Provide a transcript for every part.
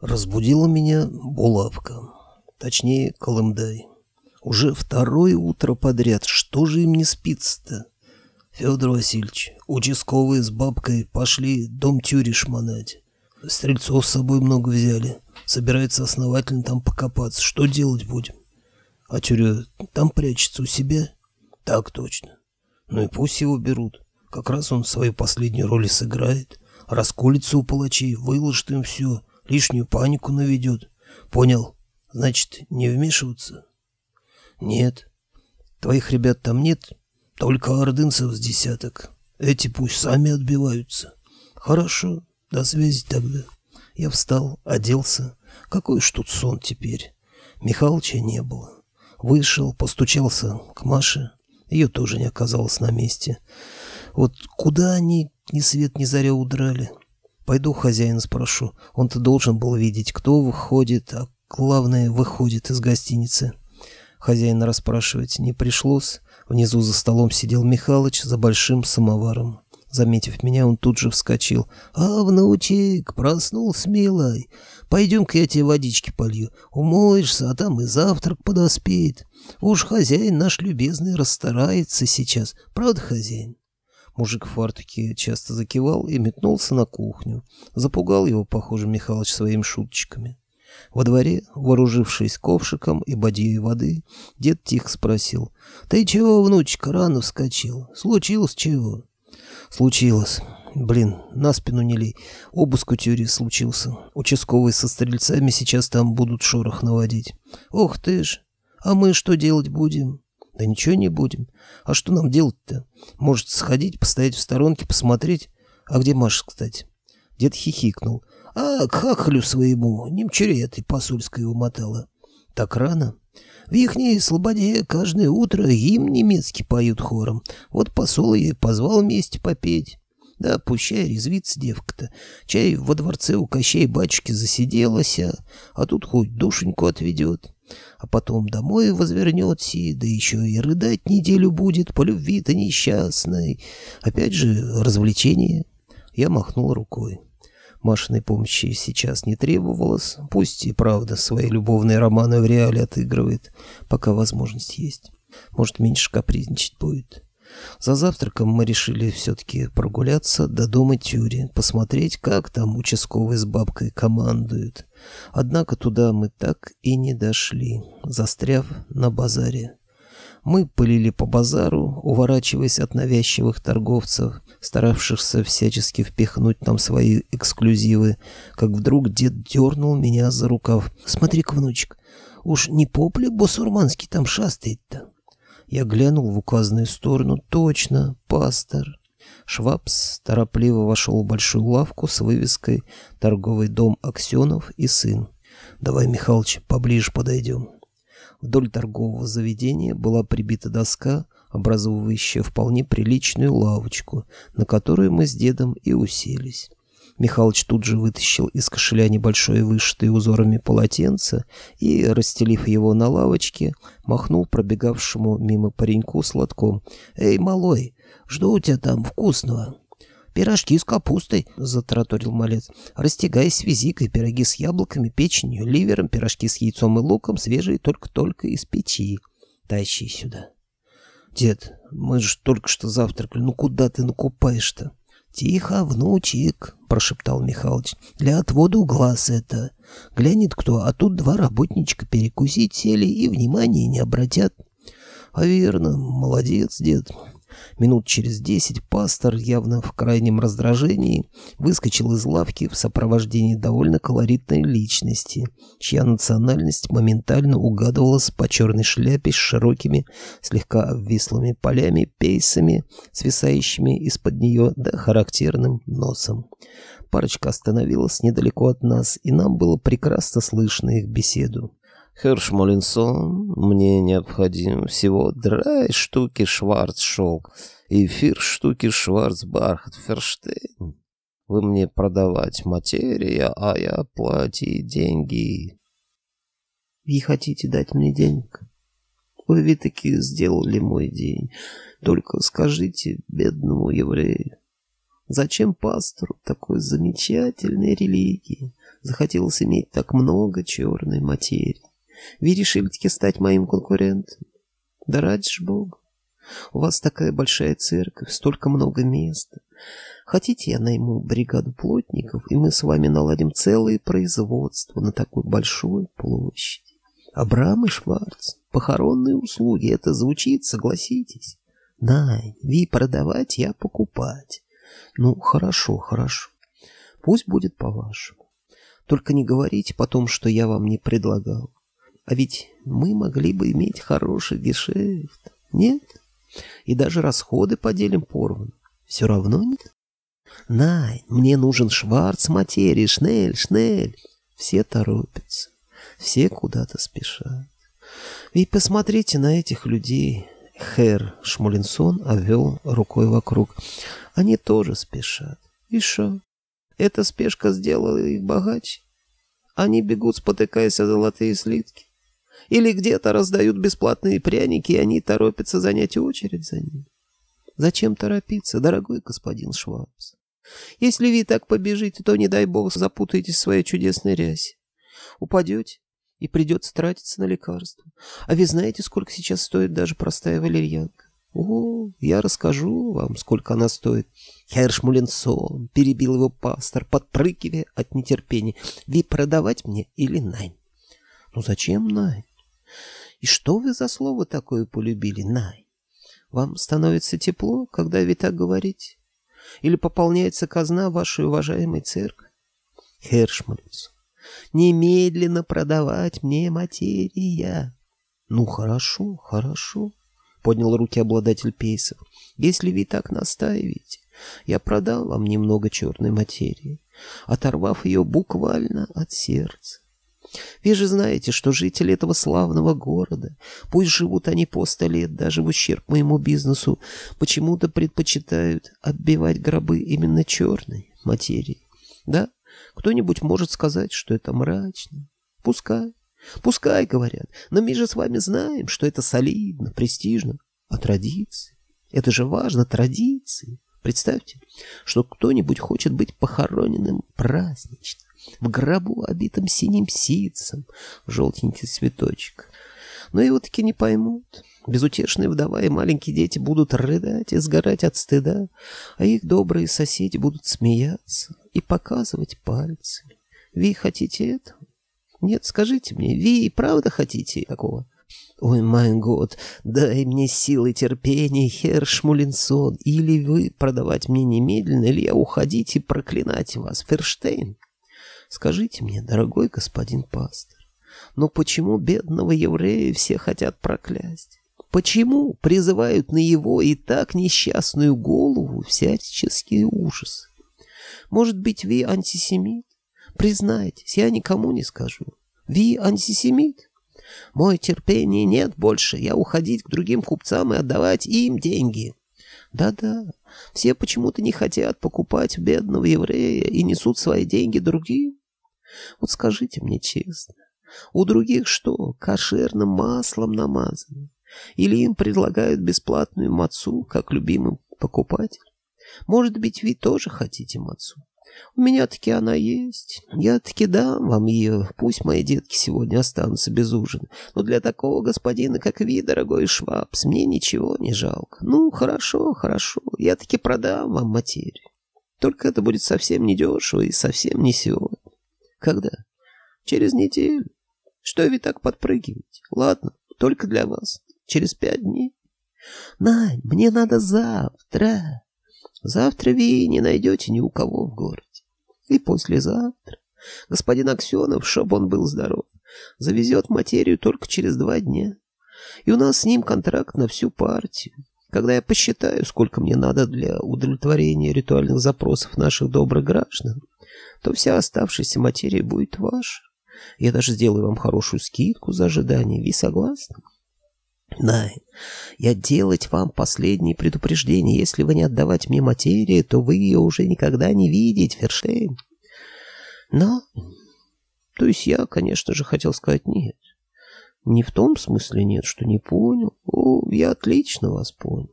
Разбудила меня булавка, точнее Колымдай. Уже второе утро подряд, что же им не спится-то? Федор Васильевич, участковые с бабкой пошли дом тюри шмонать. Стрельцов с собой много взяли. Собирается основательно там покопаться. Что делать будем? А тюря там прячется у себя? Так точно. Ну и пусть его берут. Как раз он свою последнюю роль сыграет. Расколется у палачей, выложит им все лишнюю панику наведет. Понял? Значит, не вмешиваться? Нет. Твоих ребят там нет, только ордынцев с десяток. Эти пусть сами отбиваются. Хорошо, до связи тогда. Я встал, оделся. Какой ж тут сон теперь? Михалыча не было. Вышел, постучался к Маше. Ее тоже не оказалось на месте. Вот куда они ни свет ни заря удрали? Пойду хозяина спрошу. Он-то должен был видеть, кто выходит, а главное, выходит из гостиницы. Хозяина расспрашивать не пришлось. Внизу за столом сидел Михалыч за большим самоваром. Заметив меня, он тут же вскочил. «А, внучек, проснулся, милой. Пойдем-ка я тебе водички полью. Умоешься, а там и завтрак подоспеет. Уж хозяин наш любезный расстарается сейчас. Правда, хозяин?» Мужик в фартуке часто закивал и метнулся на кухню. Запугал его, похоже, Михалыч своими шуточками. Во дворе, вооружившись ковшиком и бадьей воды, дед тихо спросил. «Ты чего, внучек, рано вскочил? Случилось чего?» «Случилось. Блин, на спину не лей. Обыск у тюри случился. Участковые со стрельцами сейчас там будут шорох наводить». «Ох ты ж! А мы что делать будем?» Да ничего не будем. А что нам делать-то? Может, сходить, постоять в сторонке, посмотреть? А где Маша, кстати? Дед хихикнул. А к хахалю своему, немчуре этой посольской умотала. Так рано? В ихней слободе каждое утро им немецкий поют хором. Вот посол и позвал вместе попеть. Да, пущай резвится девка-то. Чай во дворце у Кощей батюшки засиделась, а, а тут хоть душеньку отведет а потом домой возвернется, да еще и рыдать неделю будет по любви-то несчастной. Опять же, развлечение. Я махнул рукой. Машиной помощи сейчас не требовалось, пусть и правда свои любовные романы в реале отыгрывает, пока возможность есть. Может, меньше капризничать будет. За завтраком мы решили все-таки прогуляться до дома Тюри, посмотреть, как там участковый с бабкой командуют. Однако туда мы так и не дошли, застряв на базаре. Мы пылили по базару, уворачиваясь от навязчивых торговцев, старавшихся всячески впихнуть нам свои эксклюзивы, как вдруг дед дернул меня за рукав. «Смотри-ка, внучек, уж не попли босурманский там шастает-то?» Я глянул в указанную сторону. Точно, пастор. Швабс торопливо вошел в большую лавку с вывеской «Торговый дом Аксенов и сын». «Давай, Михалыч, поближе подойдем». Вдоль торгового заведения была прибита доска, образовывающая вполне приличную лавочку, на которую мы с дедом и уселись. Михалыч тут же вытащил из кошеля небольшое вышитое узорами полотенце и, расстелив его на лавочке, махнул пробегавшему мимо пареньку сладком. «Эй, малой, жду у тебя там вкусного!» «Пирожки с капустой», — затраторил малец. «Растягай с визикой, пироги с яблоками, печенью, ливером, пирожки с яйцом и луком, свежие только-только из печи. Тащи сюда». «Дед, мы же только что завтракали, ну куда ты накупаешь-то?» «Тихо, внучек», — прошептал Михалыч. «Для отвода глаз это. Глянет кто, а тут два работничка перекусить сели и внимания не обратят». «А верно, молодец, дед. Минут через десять пастор, явно в крайнем раздражении, выскочил из лавки в сопровождении довольно колоритной личности, чья национальность моментально угадывалась по черной шляпе с широкими, слегка обвислыми полями, пейсами, свисающими из-под нее, да характерным носом. Парочка остановилась недалеко от нас, и нам было прекрасно слышно их беседу. Херш Молинсон, мне необходим всего драй штуки шварц шелк и фир штуки шварц бархат ферштейн. Вы мне продавать материя, а я платить деньги. Вы хотите дать мне денег? Вы ведь таки сделали мой день. Только скажите бедному еврею, зачем пастору такой замечательной религии? Захотелось иметь так много черной материи. Вы решили-таки стать моим конкурентом? Да ради ж Бога. У вас такая большая церковь, столько много места. Хотите, я найму бригаду плотников, и мы с вами наладим целое производство на такой большой площади. Абрам и Шварц, похоронные услуги, это звучит, согласитесь. Най, ви продавать, я покупать. Ну, хорошо, хорошо. Пусть будет по-вашему. Только не говорите потом, что я вам не предлагал. А ведь мы могли бы иметь хороший гешефт. Нет? И даже расходы поделим поровну. Все равно нет? Най, мне нужен шварц материи, шнель, шнель. Все торопятся, все куда-то спешат. И посмотрите на этих людей. Хэр Шмулинсон обвел рукой вокруг. Они тоже спешат. И что? Эта спешка сделала их богаче. Они бегут, спотыкаясь о золотые слитки. Или где-то раздают бесплатные пряники, и они торопятся занять очередь за ними. Зачем торопиться, дорогой господин Швабс? Если вы так побежите, то, не дай бог, запутаетесь в своей чудесной рясе. Упадете, и придется тратиться на лекарства. А вы знаете, сколько сейчас стоит даже простая валерьянка? О, я расскажу вам, сколько она стоит. Муленсон, перебил его пастор, подпрыгивая от нетерпения. Вы продавать мне или найм? Ну зачем найм? И что вы за слово такое полюбили, най? Вам становится тепло, когда вы так говорите? Или пополняется казна вашей уважаемой церкви? Хершмалец, немедленно продавать мне материя. Ну, хорошо, хорошо, поднял руки обладатель пейсов. Если вы так настаиваете, я продам вам немного черной материи, оторвав ее буквально от сердца. Вы же знаете, что жители этого славного города, пусть живут они по сто лет, даже в ущерб моему бизнесу, почему-то предпочитают отбивать гробы именно черной материи. Да, кто-нибудь может сказать, что это мрачно. Пускай. Пускай, говорят. Но мы же с вами знаем, что это солидно, престижно. А традиции? Это же важно, традиции. Представьте, что кто-нибудь хочет быть похороненным празднично в гробу, обитом синим ситцем, желтенький цветочек. Но его таки не поймут. Безутешные вдова и маленькие дети будут рыдать и сгорать от стыда, а их добрые соседи будут смеяться и показывать пальцами. Ви хотите этого? Нет, скажите мне, Ви и правда хотите такого? Ой, мой год, дай мне силы терпения, хер Шмулинсон, или вы продавать мне немедленно, или я уходить и проклинать вас, Ферштейн. Скажите мне, дорогой господин пастор, но почему бедного еврея все хотят проклясть? Почему призывают на его и так несчастную голову всяческие ужасы? Может быть, вы антисемит? Признайтесь, я никому не скажу. Вы антисемит? Мой терпения нет больше, я уходить к другим купцам и отдавать им деньги. Да-да, все почему-то не хотят покупать бедного еврея и несут свои деньги другим. Вот скажите мне честно, у других что, кошерным маслом намазано? Или им предлагают бесплатную мацу, как любимым покупатель? Может быть, вы тоже хотите мацу? У меня таки она есть. Я таки дам вам ее. Пусть мои детки сегодня останутся без ужина. Но для такого господина, как вы, дорогой Швабс, мне ничего не жалко. Ну, хорошо, хорошо. Я таки продам вам материю. Только это будет совсем недешево и совсем не сегодня. Когда? Через неделю. Что вы так подпрыгиваете? Ладно, только для вас. Через пять дней. Нань, мне надо завтра. Завтра вы не найдете ни у кого в городе. И послезавтра. Господин Аксенов, чтоб он был здоров, завезет материю только через два дня. И у нас с ним контракт на всю партию. Когда я посчитаю, сколько мне надо для удовлетворения ритуальных запросов наших добрых граждан, то вся оставшаяся материя будет ваша. Я даже сделаю вам хорошую скидку за ожидание. Вы согласны? Да, я делать вам последнее предупреждение. Если вы не отдавать мне материю, то вы ее уже никогда не видите, Ферштейн. Но... То есть я, конечно же, хотел сказать нет. Не в том смысле нет, что не понял. О, я отлично вас понял.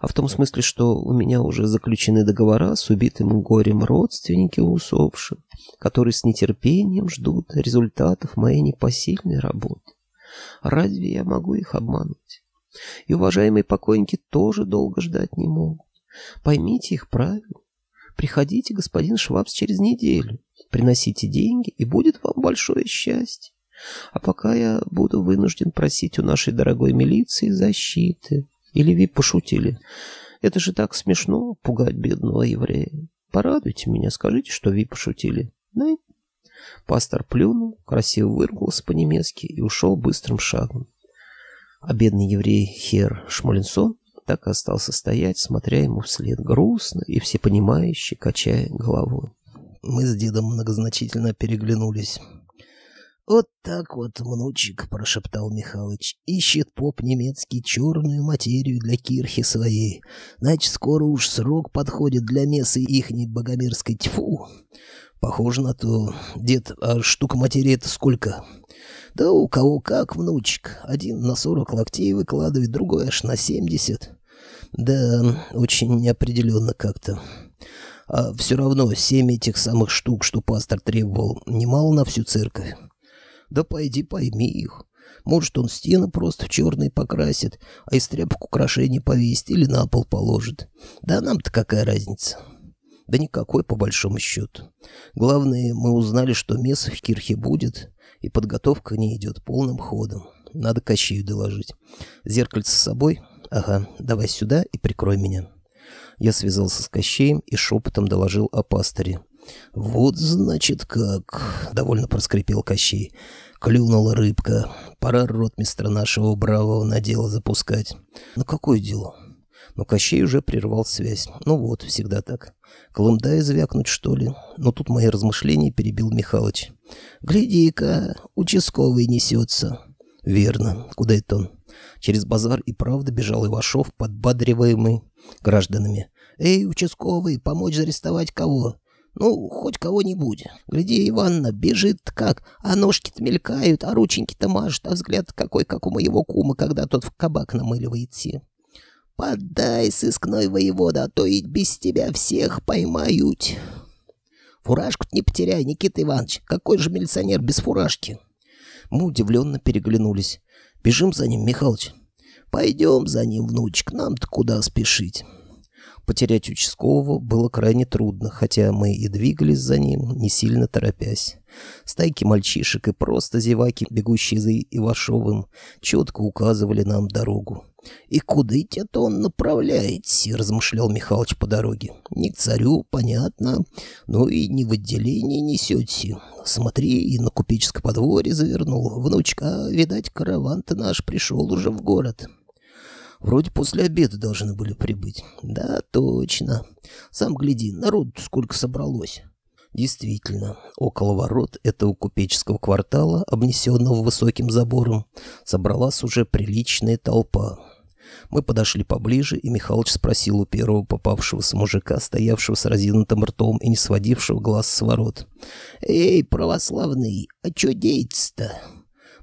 а в том смысле, что у меня уже заключены договора с убитым горем родственники усопших, которые с нетерпением ждут результатов моей непосильной работы. Разве я могу их обмануть? И уважаемые покойники тоже долго ждать не могут. Поймите их правильно. Приходите, господин Швабс, через неделю. Приносите деньги, и будет вам большое счастье. А пока я буду вынужден просить у нашей дорогой милиции защиты. Или вы пошутили? Это же так смешно, пугать бедного еврея. Порадуйте меня, скажите, что вы пошутили. Да? Пастор плюнул, красиво выругался по-немецки и ушел быстрым шагом. А бедный еврей Хер Шмолинсон так и остался стоять, смотря ему вслед грустно и всепонимающе качая головой. Мы с дедом многозначительно переглянулись. «Вот так вот, внучек», — прошептал Михалыч, — «ищет поп немецкий черную материю для кирхи своей. Значит, скоро уж срок подходит для мессы ихней богомерзкой тьфу». «Похоже на то. Дед, а штука материи это сколько?» «Да у кого как, внучек. Один на сорок локтей выкладывает, другой аж на семьдесят». «Да, очень неопределенно как-то». А все равно семь этих самых штук, что пастор требовал, немало на всю церковь. Да пойди пойми их. Может, он стены просто в черный покрасит, а из тряпок украшений повесит или на пол положит. Да нам-то какая разница? Да никакой, по большому счету. Главное, мы узнали, что месса в кирхе будет, и подготовка не идет полным ходом. Надо Кащею доложить. Зеркальце с собой? Ага, давай сюда и прикрой меня. Я связался с Кощеем и шепотом доложил о пасторе. «Вот, значит, как...» — довольно проскрипел Кощей. «Клюнула рыбка. Пора ротмистра нашего бравого на дело запускать». «Ну какое дело?» Но Кощей уже прервал связь. «Ну вот, всегда так. Колымдай звякнуть, что ли?» Но тут мои размышления перебил Михалыч. «Гляди-ка, участковый несется». «Верно. Куда это он?» Через базар и правда бежал Ивашов, подбадриваемый гражданами. «Эй, участковый, помочь арестовать кого?» Ну, хоть кого-нибудь. Гляди, Иванна бежит как, а ножки-то мелькают, а рученьки-то мажет, а взгляд какой, как у моего кума, когда тот в кабак намыливается. Подай, сыскной воевода, а то ведь без тебя всех поймают. Фуражку-то не потеряй, Никита Иванович, какой же милиционер без фуражки? Мы удивленно переглянулись. Бежим за ним, Михалыч. Пойдем за ним, внучек, нам-то куда спешить. Потерять участкового было крайне трудно, хотя мы и двигались за ним, не сильно торопясь. Стайки мальчишек и просто зеваки, бегущие за Ивашовым, четко указывали нам дорогу. «И куда это он направляется?» — размышлял Михалыч по дороге. «Не к царю, понятно, но и не в отделение несете. Смотри, и на купеческое подворье завернул. Внучка, видать, караван-то наш пришел уже в город». Вроде после обеда должны были прибыть. Да, точно. Сам гляди, народ сколько собралось. Действительно, около ворот этого купеческого квартала, обнесенного высоким забором, собралась уже приличная толпа. Мы подошли поближе, и Михалыч спросил у первого попавшегося мужика, стоявшего с разинутым ртом и не сводившего глаз с ворот. «Эй, православный, а чё деется-то?»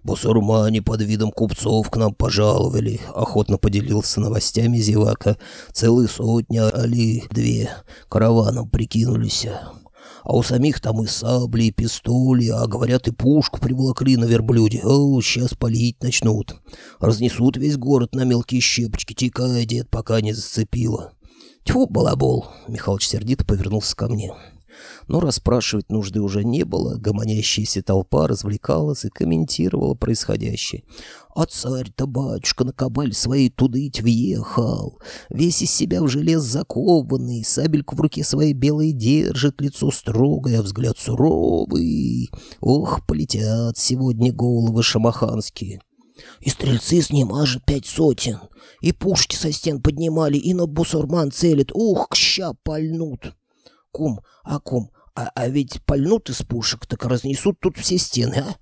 «Бусурмане под видом купцов к нам пожаловали», — охотно поделился новостями зевака. «Целые сотни, али две, караваном прикинулись. А у самих там и сабли, и пистоли, а говорят, и пушку приволокли на верблюде. О, сейчас палить начнут. Разнесут весь город на мелкие щепочки, текая, дед, пока не зацепило». «Тьфу, балабол!» — Михалыч сердито повернулся ко мне. Но расспрашивать нужды уже не было, гомонящаяся толпа развлекалась и комментировала происходящее. А царь-то, батюшка, на кабаль своей тудыть въехал, весь из себя в желез закованный, сабельку в руке своей белой держит, лицо строгое, а взгляд суровый. Ох, полетят сегодня головы шамаханские. И стрельцы с ним аж пять сотен, и пушки со стен поднимали, и на бусурман целят, ух, ща пальнут. Кум, а кум, а, а ведь пальнут из пушек, так разнесут тут все стены, а?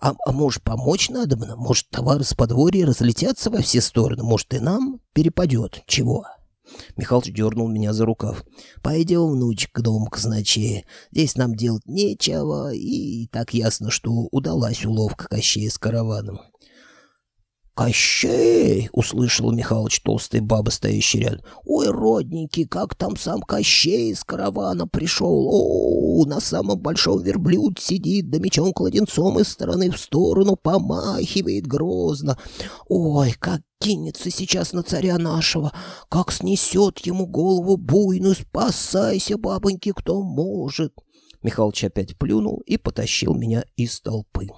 А, а может, помочь надо бы? Может, товары с подворья разлетятся во все стороны? Может, и нам перепадет? Чего?» Михалыч дернул меня за рукав. «Пойдем, внучек, к дому казначея. Здесь нам делать нечего, и так ясно, что удалась уловка Кощея с караваном». «Кощей!» — услышал Михалыч толстый баба, стоящий рядом. «Ой, родненький, как там сам Кощей из каравана пришел! О, на самом большом верблюд сидит, да мечом-кладенцом из стороны в сторону помахивает грозно. Ой, как кинется сейчас на царя нашего, как снесет ему голову буйную, спасайся, бабоньки, кто может!» Михалыч опять плюнул и потащил меня из толпы.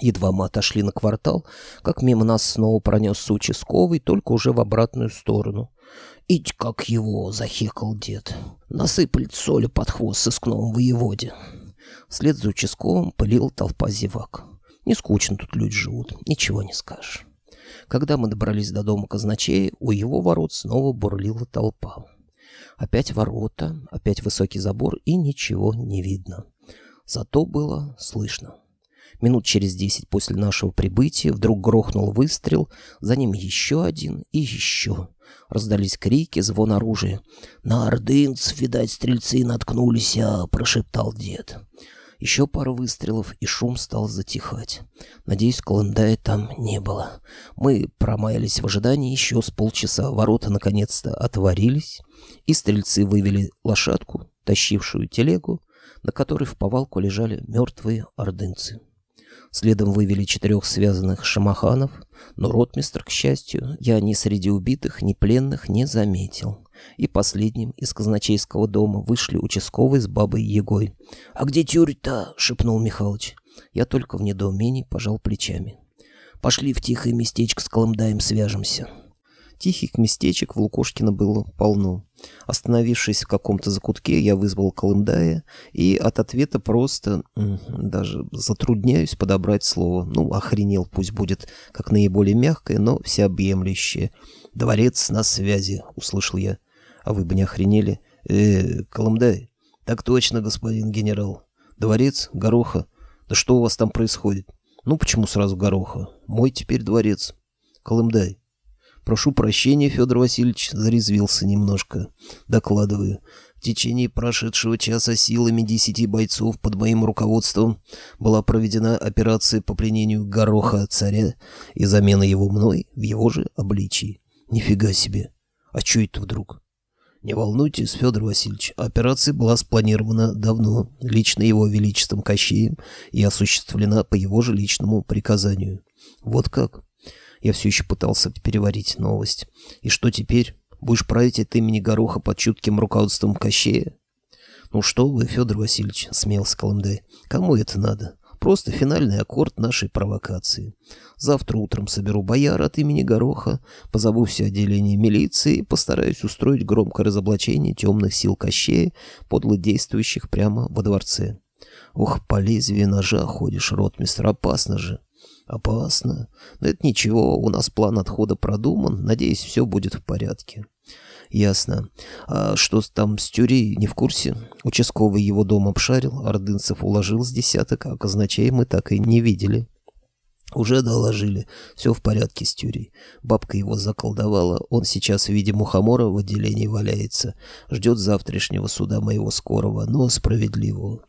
Едва мы отошли на квартал, как мимо нас снова пронесся участковый, только уже в обратную сторону. «Ить как его!» — захекал дед. «Насыпали соли под хвост сыскному воеводе». Вслед за участковым пылила толпа зевак. Не скучно тут люди живут, ничего не скажешь. Когда мы добрались до дома казначея, у его ворот снова бурлила толпа. Опять ворота, опять высокий забор, и ничего не видно. Зато было слышно. Минут через десять после нашего прибытия вдруг грохнул выстрел, за ним еще один и еще. Раздались крики, звон оружия. «На ордынцев, видать, стрельцы наткнулись, а!» — прошептал дед. Еще пару выстрелов, и шум стал затихать. Надеюсь, Колымдая там не было. Мы промаялись в ожидании еще с полчаса. Ворота наконец-то отворились, и стрельцы вывели лошадку, тащившую телегу, на которой в повалку лежали мертвые ордынцы. Следом вывели четырех связанных шамаханов, но ротмистр, к счастью, я ни среди убитых, ни пленных не заметил. И последним из казначейского дома вышли участковый с бабой Егой. «А где тюрь-то?» — шепнул Михалыч. Я только в недоумении пожал плечами. «Пошли в тихое местечко с Колымдаем свяжемся». Тихих местечек в Лукошкино было полно. Остановившись в каком-то закутке, я вызвал Колымдая, и от ответа просто даже затрудняюсь подобрать слово. Ну, охренел, пусть будет как наиболее мягкое, но всеобъемлющее. «Дворец на связи», — услышал я. «А вы бы не охренели?» «Э, Колымдай?» «Так точно, господин генерал. Дворец? Гороха? Да что у вас там происходит?» «Ну, почему сразу Гороха? Мой теперь дворец. Колымдай, «Прошу прощения, Федор Васильевич», — зарезвился немножко. «Докладываю. В течение прошедшего часа силами десяти бойцов под моим руководством была проведена операция по пленению гороха царя и замена его мной в его же обличии. Нифига себе! А чё это вдруг?» «Не волнуйтесь, Федор Васильевич, операция была спланирована давно, лично его величеством Кощеем и осуществлена по его же личному приказанию. Вот как?» Я все еще пытался переварить новость. И что теперь? Будешь править от имени Гороха под чутким руководством Кощея? Ну что вы, Федор Васильевич, смеялся Колымдай. Кому это надо? Просто финальный аккорд нашей провокации. Завтра утром соберу бояр от имени Гороха, позову все отделение милиции и постараюсь устроить громкое разоблачение темных сил Кощея, подло действующих прямо во дворце. Ох, по лезвию ножа ходишь, ротмистр, опасно же. Опасно. Но это ничего, у нас план отхода продуман. Надеюсь, все будет в порядке. Ясно. А что там с Тюрей, не в курсе? Участковый его дом обшарил, ордынцев уложил с десяток, а казначей мы так и не видели. Уже доложили. Все в порядке с Тюрей. Бабка его заколдовала. Он сейчас в виде мухомора в отделении валяется. Ждет завтрашнего суда моего скорого, но справедливого.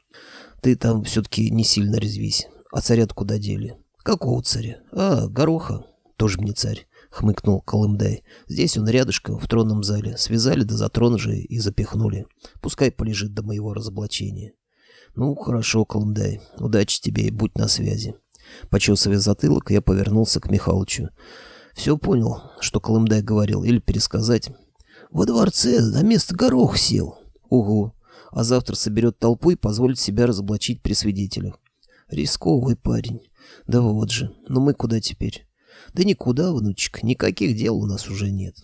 Ты там все-таки не сильно резвись. А царят куда дели? «Какого царя? А, Гороха. Тоже мне царь», — хмыкнул Колымдай. «Здесь он рядышком, в тронном зале. Связали да за трон же и запихнули. Пускай полежит до моего разоблачения». «Ну, хорошо, Колымдай. Удачи тебе и будь на связи». Почесывая затылок, я повернулся к Михалычу. «Все понял, что Колымдай говорил, или пересказать?» «Во дворце на место горох сел». «Угу. А завтра соберет толпу и позволит себя разоблачить при свидетелях». «Рисковый парень. Да вот же, ну мы куда теперь? Да никуда, внучек, никаких дел у нас уже нет.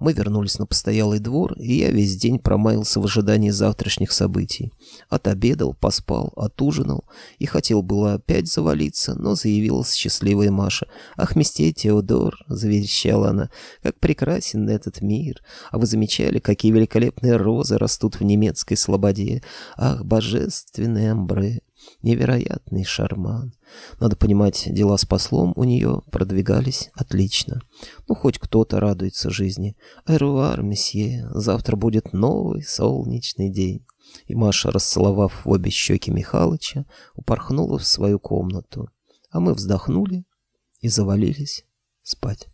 Мы вернулись на постоялый двор, и я весь день промаялся в ожидании завтрашних событий. Отобедал, поспал, отужинал и хотел было опять завалиться, но заявилась счастливая Маша. «Ах, мистей Теодор!» — заверещала она. «Как прекрасен этот мир! А вы замечали, какие великолепные розы растут в немецкой слободе? Ах, божественный амбре!» Невероятный шарман. Надо понимать, дела с послом у нее продвигались отлично. Ну, хоть кто-то радуется жизни. Эруар, месье, завтра будет новый солнечный день. И Маша, расцеловав в обе щеки Михалыча, упорхнула в свою комнату. А мы вздохнули и завалились спать.